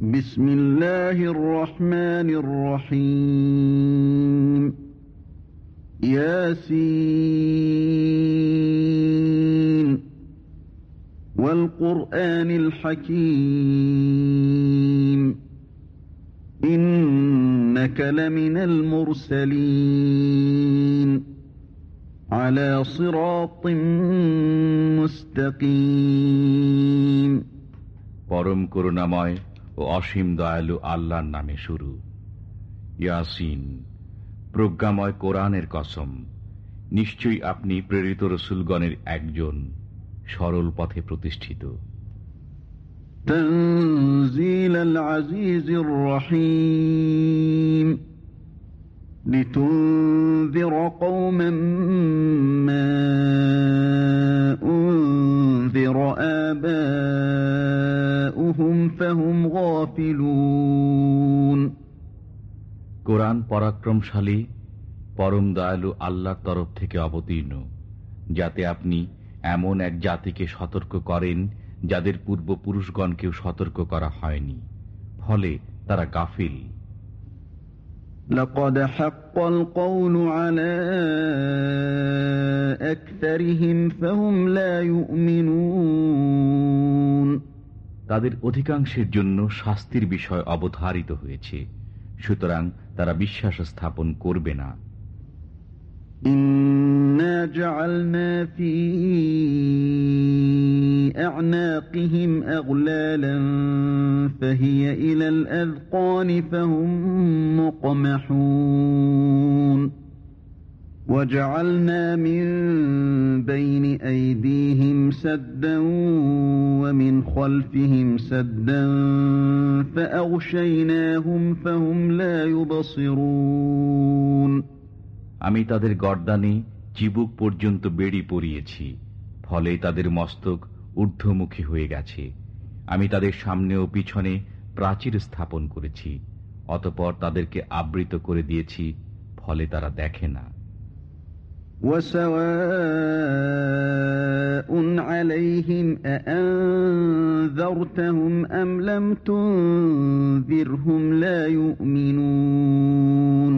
بسم الله الرحمن الرحيم ياسين والقرآن الحكيم إنك لمن المرسلين على صراط مستقيم পরম করুণাময় ও অসীম দয়ালু আল্লাহর নামে শুরু ইয়াসিন প্রজ্ঞাময় কোরআনের কসম নিশ্চয়ই আপনি প্রেরিত রসুলগণের একজন সরল পথে প্রতিষ্ঠিত تنزيل العزيز الرحيم لتنذر قوما ما أنذر آباؤهم فهم غافلون কোরআন পরাক্রমশালী, পরম দয়ালু আল্লাহর তরফ থেকে অবতীর্ণ, যাতে আপনি এমন এক জাতিকে সতর্ক করেন যাদের পূর্বপুরুষগণকেও সতর্ক করা হয়নি, ফলে তারা গাফিল। لقد حق القول على أكثرهم فهم لا يؤمنون তাদের অধিকাংশের জন্য শাস্তির বিষয় অবধারিত হয়েছে সুতরাং তারা বিশ্বাস স্থাপন করবে না إنا جعلنا في أعناقهم أغلالا فهي إلى الأذقان فهم مقمحون وجعلنا من بين أيديهم سدا ومن خلفهم سدا فأغشيناهم فهم لا يبصرون আমি তাদের গর্দানে চিবুক পর্যন্ত বেড়ি পরিয়েছি ফলে তাদের মস্তক ঊর্ধ্বমুখী হয়ে গেছে আমি তাদের সামনে ও পিছনে প্রাচীর স্থাপন করেছি অতপর তাদেরকে আবৃত করে দিয়েছি ফলে তারা দেখে না وسواء عليهم أأنذرتهم أم لم تنذرهم لا يؤمنون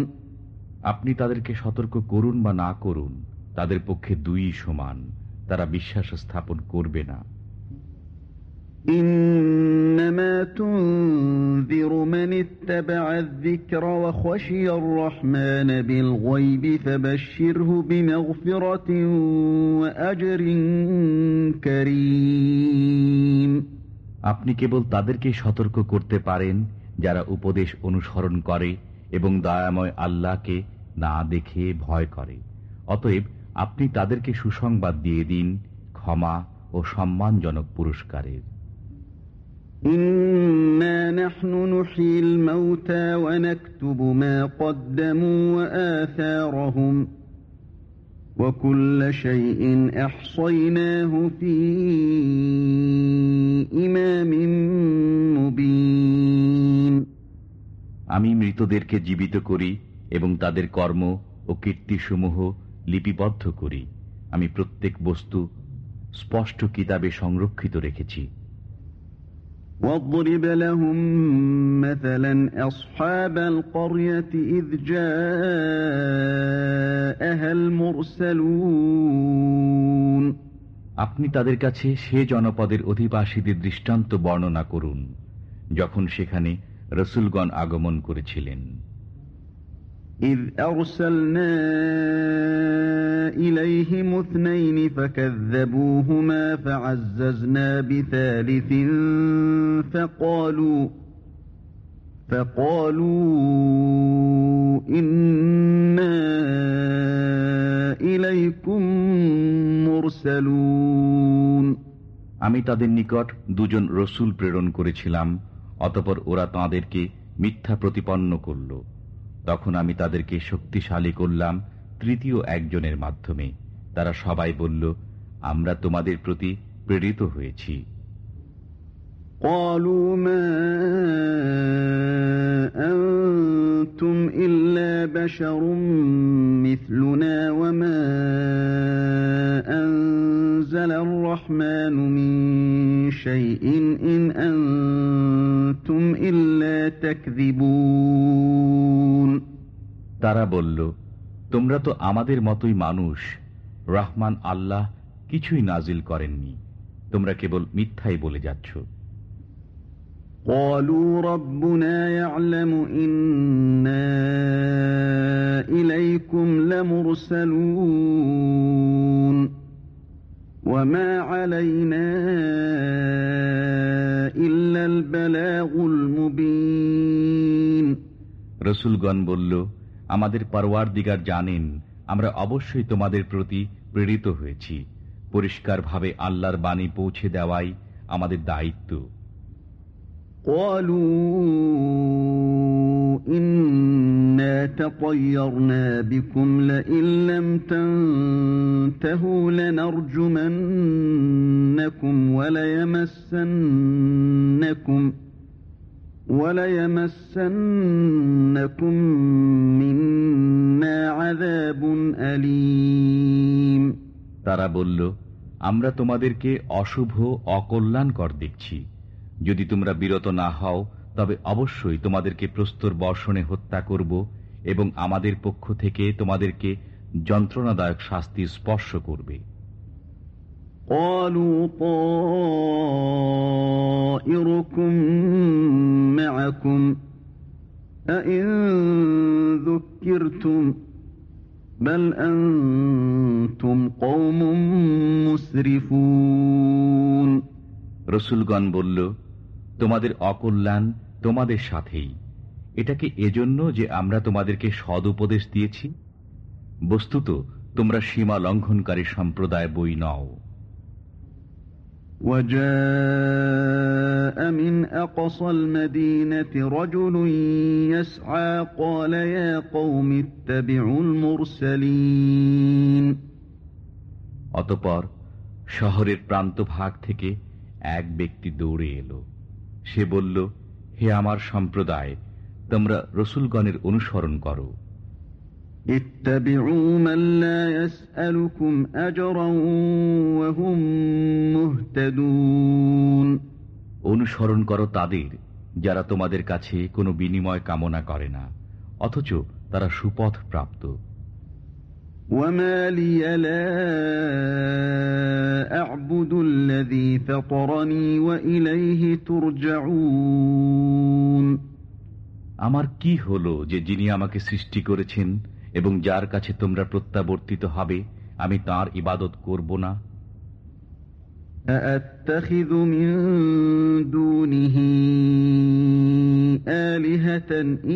আপনি তাদেরকে সতর্ক করুন বা না করুন তাদের পক্ষে দুই সমান তারা বিশ্বাস স্থাপন করবে না إنما تنذر من اتبع الذكر وخشي الرحمن بالغيب فبشره بمغفرة وأجر كريم আপনি কেবল তাদেরকে সতর্ক করতে পারেন যারা উপদেশ অনুসরণ করে এবং দয়াময় আল্লাহকে না দেখে ভয় করে অতএব আপনি তাদেরকে সুসংবাদ দিয়ে দিন ক্ষমা ও সম্মানজনক পুরস্কারের। আমি মৃতদেরকে জীবিত করি এবং তাদের কর্ম ও কীর্তিসমূহ সমূহ লিপিবদ্ধ করি। আমি প্রত্যেক বস্তু স্পষ্ট কিতাবে সংরক্ষিত রেখেছি। واضرب لهم مثلا أصحاب القرية إذ جاءها المرسلون. আপনি তাদের কাছে সে জনপদের অধিবাসীদের দৃষ্টান্ত বর্ণনা করুন যখন সেখানে রসুলগণ আগমন করেছিলেন। إذ أرسلنا إليهم اثنين فكذبوهما فعززنا بثالث فقالوا فقالوا إنا إليكم مرسلون আমি তাদের নিকট দুজন রসুল প্রেরণ করেছিলাম অতপর ওরা তাঁদেরকে মিথ্যা প্রতিপন্ন করল তখন আমি তাদেরকে শক্তিশালী করলাম তৃতীয় একজনের মাধ্যমে তারা সবাই বলল আমরা তোমাদের প্রতি প্রেরিত হয়েছি قالوا ما أنتم إلا بشر مثلنا وما أنزل الرحمن من شيء إن أنتم إلا تكذبون তারা বলল তোমরা তো আমাদের মতোই মানুষ রহমান আল্লাহ কিছুই নাজিল করেননি তোমরা কেবল মিথ্যাই বলে যাচ্ছ قالوا ربنا يعلم إنا إليكم لمرسلون وما علينا إلا البلاغ المبين রসুলগণ বলল আমাদের পরওয়ার দিগার জানেন আমরা অবশ্যই তোমাদের প্রতি প্রেরিত হয়েছি পরিষ্কারভাবে আল্লাহর বাণী পৌঁছে দেওয়াই আমাদের দায়িত্ব قالوا إنا تطيرنا بكم لئن لم تنتهوا لنرجمنكم وليمسنكم وليمسنكم منا عذاب أليم তারা বলল আমরা তোমাদেরকে অশুভ অকল্যাণকর দেখছি যদি তোমরা বিরত না হও তবে অবশ্যই তোমাদেরকে প্রস্তর বর্ষণে হত্যা করব এবং আমাদের পক্ষ থেকে তোমাদেরকে যন্ত্রণাদায়ক শাস্তি স্পর্শ করবে قالوا طائركم معكم أئن ذكرتم بل أنتم قوم مسرفون রসুলগণ বলল তোমাদের অকল্যাণ তোমাদের সাথেই এটা কি এজন্য যে আমরা তোমাদেরকে সদ উপদেশ দিয়েছি বস্তুত তোমরা সীমা লঙ্ঘনকারী সম্প্রদায় বই নও وجاء من أقصى المدينة رجل يسعى قال يا قوم اتبعوا المرسلين অতপর শহরের প্রান্তভাগ থেকে এক ব্যক্তি দৌড়ে এলো সে বলল হে আমার সম্প্রদায় তোমরা রসুলগণের অনুসরণ করো। অনুসরণ করো তাদের যারা তোমাদের কাছে কোনো বিনিময় কামনা করে না অথচ তারা সুপথ প্রাপ্ত। وما لي لا أعبد الذي فطرني وإليه ترجعون আমার কি হলো যে যিনি আমাকে সৃষ্টি করেছেন এবং যার কাছে তোমরা প্রত্যাবর্তিত হবে আমি তার ইবাদত করব না أأتخذ من دونه آلهة إن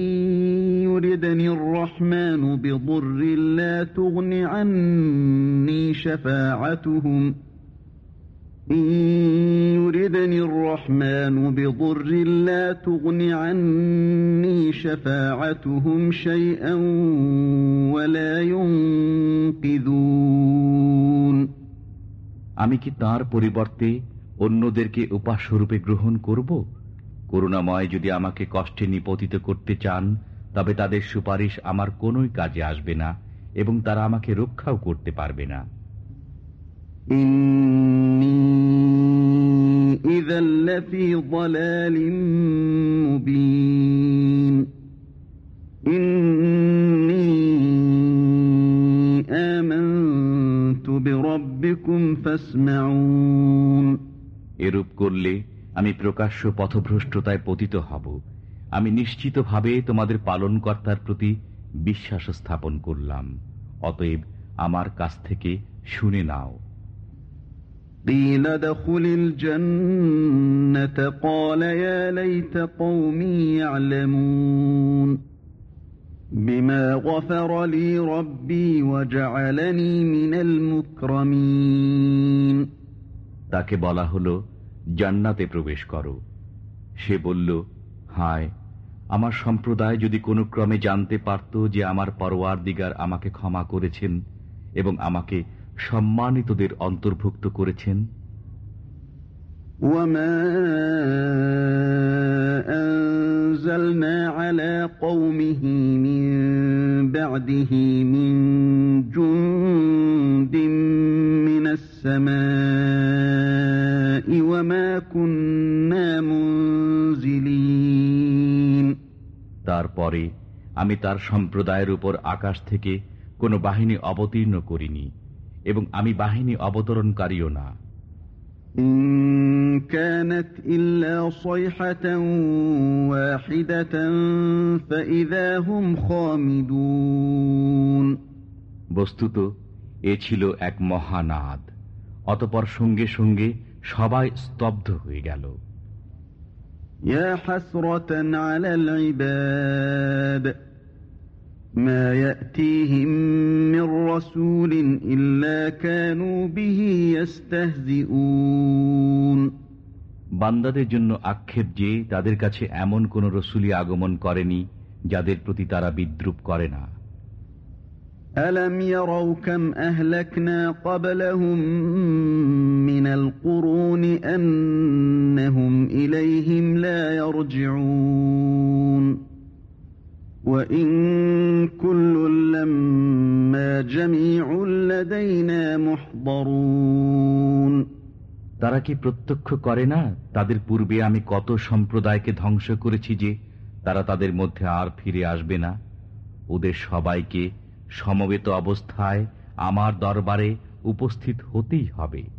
يردني الرحمن بضر لا تغن عني شفاعتهم. إن يردني الرحمن بضر لا تغن عني شفاعتهم شيئا ولا ينقذون. আমি কি তার পরিবর্তে অন্যদেরকে উপাস্যরূপে গ্রহণ করব করুণাময় যদি আমাকে কষ্টে নিপতিত করতে চান তবে তাদের সুপারিশ আমার কোনোই কাজে আসবে না এবং তারা আমাকে রক্ষাও করতে পারবে না إني إذا لفي ضلال مبين إني آمنت بربكم فاسمعون এরূপ করলে আমি প্রকাশ্য পথভ্রষ্টতায় পতিত হব আমি নিশ্চিতভাবে তোমাদের পালনকর্তার প্রতি বিশ্বাস স্থাপন করলাম অতএব আমার কাছ থেকে শুনে নাও قيل ادخل الجنة قال يا ليت قومي يعلمون তাকে বলা হল জান্নাতে প্রবেশ করো। সে বলল হায় আমার সম্প্রদায় যদি কোনো ক্রমে জানতে পারত যে আমার পরোয়ার দিগার আমাকে ক্ষমা করেছেন এবং আমাকে সম্মানিতদের অন্তর্ভুক্ত করেছেন। ওয়ামা أنزلنا على قومه من بعده من جند من السماء وما كنا منزلين তারপরে আমি তার সম্প্রদায়ের উপর আকাশ থেকে কোনো বাহিনী অবতীর্ণ করিনি এবং আমি বাহিনী অবতরণকারীও না বস্তুত এ ছিল এক মহানাদ অতপর সঙ্গে সঙ্গে সবাই স্তব্ধ হয়ে গেল يا حسرة على العباد ما يأتيهم من رسول إلا كانوا به يستهزئون বান্দাদের জন্য আক্ষেপ যে তাদের কাছে এমন কোন রসুলি আগমন করেনি যাদের প্রতি তারা বিদ্রুপ করে না ألم يروا كم أهلكنا قبلهم من القرون أنهم إليهم لا يرجعون তারা কি প্রত্যক্ষ করে না? তাদের পূর্বে আমি কত সম্প্রদায়কে ধ্বংস করেছি যে তারা তাদের মধ্যে আর ফিরে আসবে না। ওদের সবাইকে সমবেত অবস্থায় আমার দরবারে উপস্থিত হতেই হবে।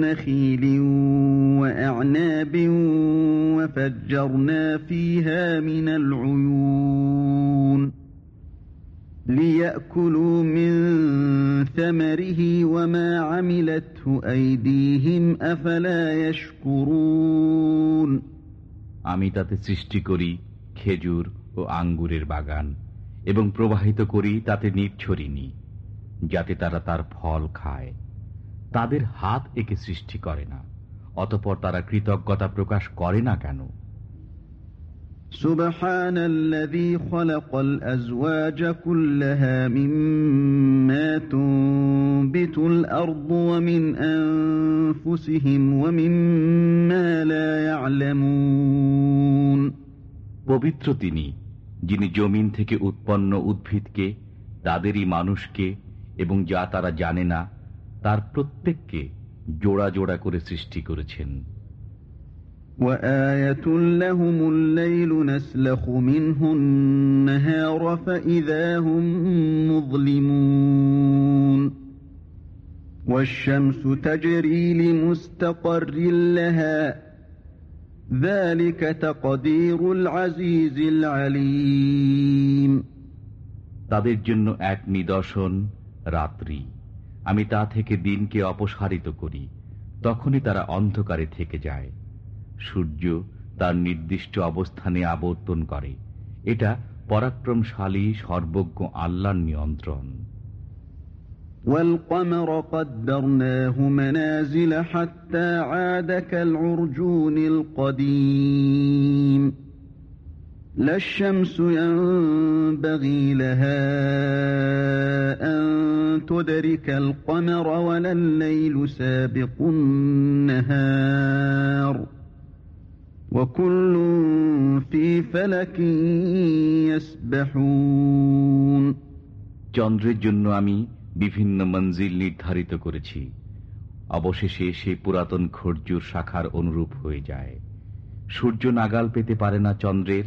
نخيل وأعناب وفجرنا فيها من العيون ليأكلوا من ثمره وما عملته أيديهم أفلا يشكرون আমি তাতে সৃষ্টি করি খেজুর ও আঙ্গুরের বাগান এবং প্রবাহিত করি তাতে নির্ছরিনি যাতে তারা তার ফল খায় তাদের হাত একে সৃষ্টি করে না অতপর তারা কৃতজ্ঞতা প্রকাশ করে না কেন سبحان الذي خلق الأزواج كلها مما تنبت الأرض ومن أنفسهم ومما لا يعلمون পবিত্র তিনি যিনি জমিন থেকে উৎপন্ন উদ্ভিদকে তাদেরই মানুষকে এবং যা তারা জানে না তার প্রত্যেককে জোড়া জোড়া করে সৃষ্টি করেছেন وآية لهم الليل نسلخ منه النهار فإذا هم مظلمون والشمس تجري لمستقر لها তাদের জন্য এক নিদর্শন রাত্রি আমি তা থেকে দিনকে অপসারিত করি তখনই তারা অন্ধকারে থেকে যায় সূর্য তার নির্দিষ্ট অবস্থানে আবর্তন করে এটা পরাক্রমশালী সর্বজ্ঞ আল্লাহর নিয়ন্ত্রণ والقمر قدرناه منازل حتى عاد كالعرجون القديم لا الشمس ينبغي لها أن تدرك القمر ولا الليل سابق النهار وكل في فلك يسبحون চন্দ্রের জন্য আমি বিভিন্ন মঞ্জিল নির্ধারিত করেছি অবশেষে সে পুরাতন খর্জুর শাখার অনুরূপ হয়ে যায় সূর্য নাগাল পেতে পারে না চন্দ্রের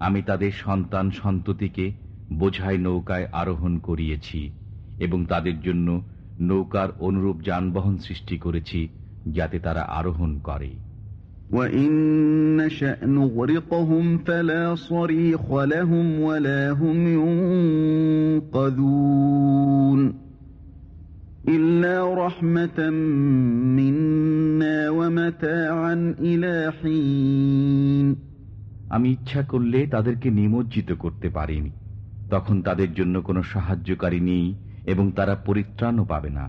আমি তাদের সন্তান সন্ততিকে বোঝাই নৌকায় আরোহণ করিয়েছি এবং তাদের জন্য নৌকার অনুরূপ যানবাহন সৃষ্টি করেছি যাতে তারা আরোহণ করে। ইল্লা আমি ইচ্ছা করলে তাদেরকে নিমজ্জিত করতে পারিনি তখন তাদের জন্য কোনো সাহায্যকারী নেই এবং তারা পরিত্রাণও পাবে না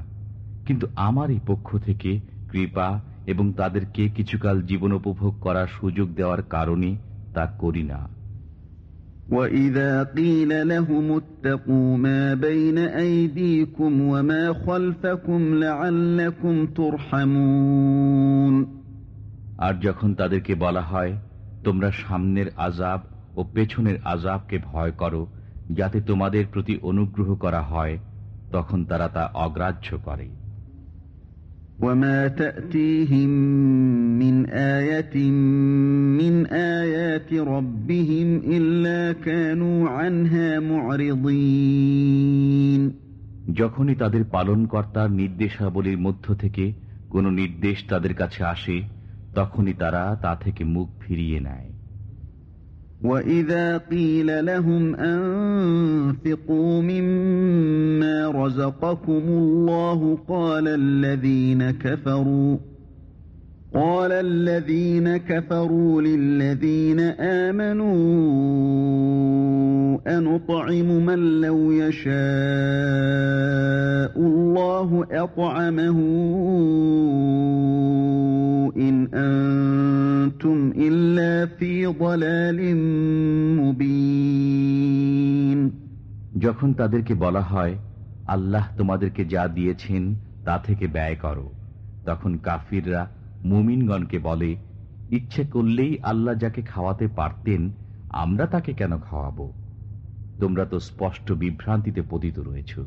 কিন্তু আমারই পক্ষ থেকে কৃপা এবং তাদেরকে কিছুকাল জীবন উপভোগ করার সুযোগ দেওয়ার কারণে তা করি না وَإِذَا قِيلَ لَهُمُ اتَّقُوا مَا بَيْنَ أَيْدِيكُمْ وَمَا خَلْفَكُمْ لَعَلَّكُمْ تُرْحَمُونَ আর যখন তাদেরকে বলা হয় তোমরা সামনের আজাব ও পেছনের আজাবকে ভয় করো যাতে তোমাদের প্রতি অনুগ্রহ করা হয় তখন তারা তা অগ্রাহ্য করে وَمَا تَأْتِيهِم مِّنْ آيَةٍ مِّنْ آيَاتِ رَبِّهِمْ إِلَّا كَانُوا عَنْهَا مُعْرِضِينَ যখনই তাদের পালনকর্তার নির্দেশাবলীর মধ্য থেকে কোনো নির্দেশ তাদের কাছে আসে তখনই তারা তা থেকে মুখ ফিরিয়ে নেয় وَإِذَا قِيلَ لَهُمْ أَنفِقُوا مِمَّا رَزَقَكُمُ اللَّهُ قَالَ الَّذِينَ كَفَرُوا قال الذين كفروا للذين آمنوا أنطعم من لو يشاء الله أطعمه إن أنتم إلا في ضلال مبين যখন তাদেরকে বলা হয় আল্লাহ তোমাদেরকে যা দিয়েছেন তা থেকে ব্যয় করো তখন কাফিররা মুমিনগণকে বলে ইচ্ছে করলেই আল্লাহ যাকে খাওয়াতে পারতেন আমরা তাকে কেন খাওয়াবো তোমরা তো স্পষ্ট বিভ্রান্তিতে পতিত রয়েছ